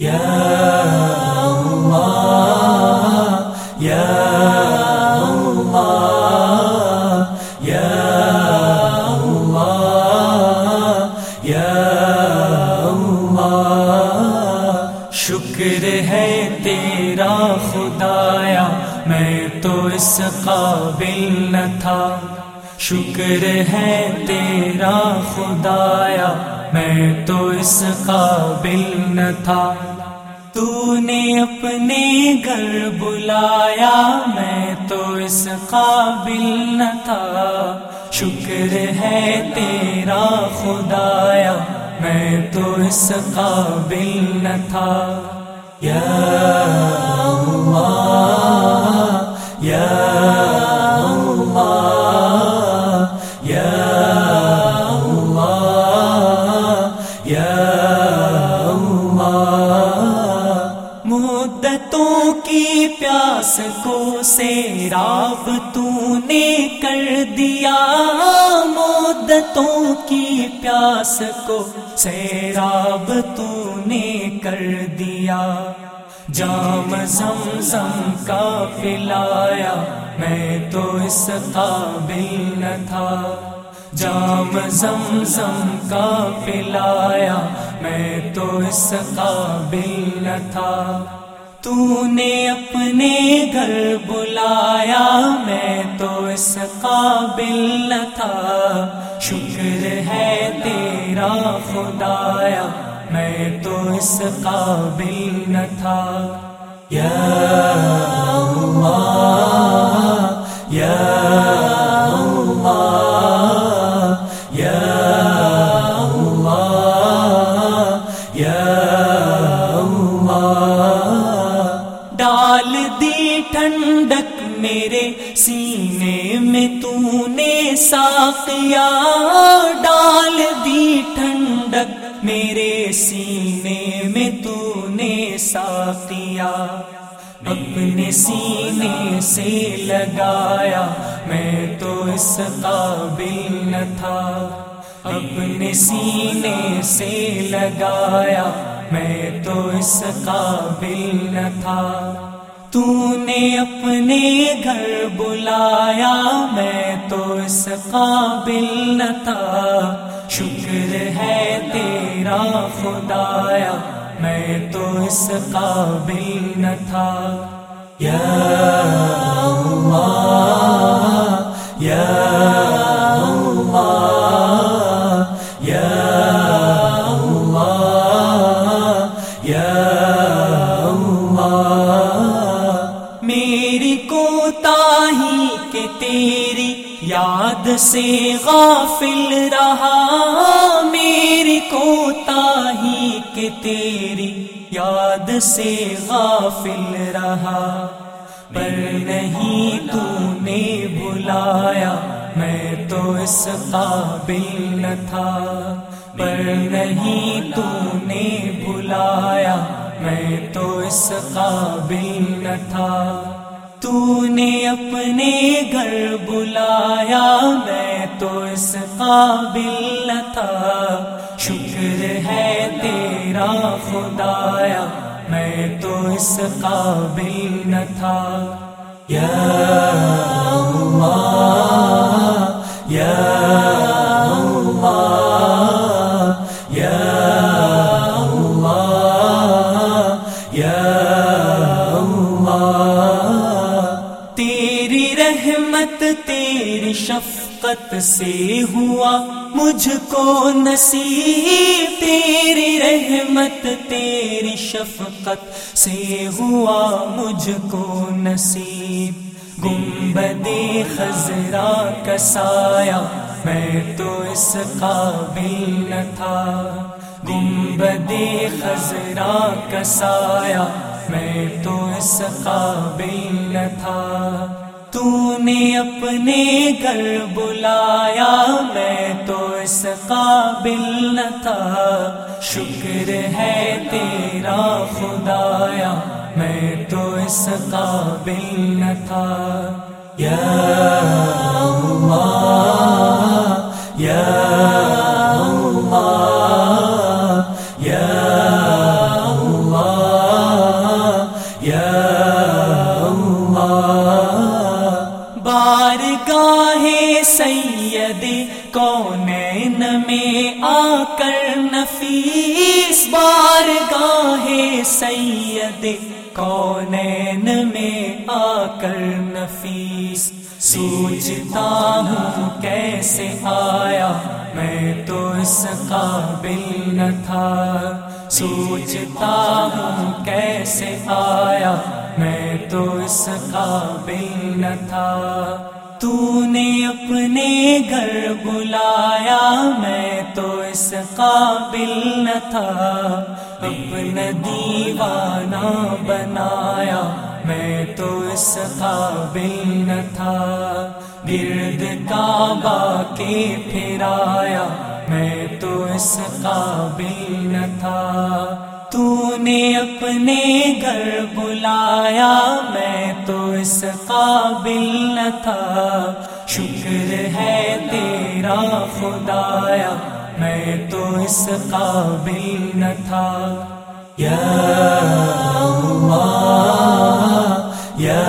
شکر ہے تیرا خدایا میں تو اس قابل نہ تھا۔ شکر ہے تیرا خدایا میں تو اس قابل نہ تھا۔ تو نے اپنے گھر بلایا، میں تو اس قابل نہ تھا۔ شکر ہے تیرا خدایا، میں تو اس قابل نہ تھا۔ یا اللہ۔ مدتوں کی پیاس کو سیراب تو نے کر دیا۔ مدتوں کی پیاس کو سیراب تو نے کر دیا۔ جام زمزم کا پلایا، میں تو اس قابل نہ تھا۔ جام زمزم کا پلایا، میں تو اس قابل نہ تھا۔ تو نے اپنے گھر بلایا میں تو اس قابل نہ تھا شکر ہے تیرا خدایا میں تو اس قابل نہ تھا یا اللہ ٹھنڈک میرے سینے میں تو نے ساقیا ڈال دی ٹھنڈک میرے سینے میں تو نے ساقیا اپنے سینے سے لگایا میں تو اس قابل نہ تھا اپنے سینے سے لگایا میں تو اس قابل نہ تھا تو نے اپنے گھر بلایا میں تو اس قابل نہ تھا شکر ہے تیرا خدایا میں تو اس قابل نہ تھا یا اللہ یا میری کوتاہی کے تیری یاد سے غافل رہا۔ میری کوتاہی کے تیری یاد سے غافل رہا۔ پر نہیں تو نے بلایا میں تو اس قابل نہ تھا۔ پر نہیں تو نے بلایا میں تو اس قابل نہ تھا۔ تو نے اپنے گھر بلایا میں تو اس قابل نہ تھا شکر ہے تیرا خدایا میں تو اس قابل نہ تھا یا اللہ یا تیری شفقت سے ہوا، مجھ کو نصیب تیری رحمت، تیری شفقت سے ہوا، مجھ کو نصیب۔ گنبد خزرا کسایا میں تو اس قابل نہ تھا۔ گنبد خزرا کسایا میں تو اس قابل نہ تھا۔ تو نے اپنے گھر بلایا میں تو اس قابل نہ تھا شکر ہے تیرا خدایا میں تو اس قابل نہ تھا یا اللہ یدی کون میں آ کر نفیس بار گاہے سید کون میں آ کر نفیس سوچتا ہوں کیسے آیا میں تو اس قابل نہ تھا سوچتا ہوں کیسے آیا میں تو اس قابل نہ تھا تو نے اپنے گھر بلایا میں تو اس قابل نہ تھا اپنا دیوانہ بنایا میں تو اس قابل نہ تھا گرد کعبہ کے پھرایا میں تو اس قابل نہ تھا تو نے اپنے گھر بلایا، میں تو اس قابل نہ تھا۔ شکر ہے تیرا خدایا، میں تو اس قابل نہ تھا۔ یا اللہ، یا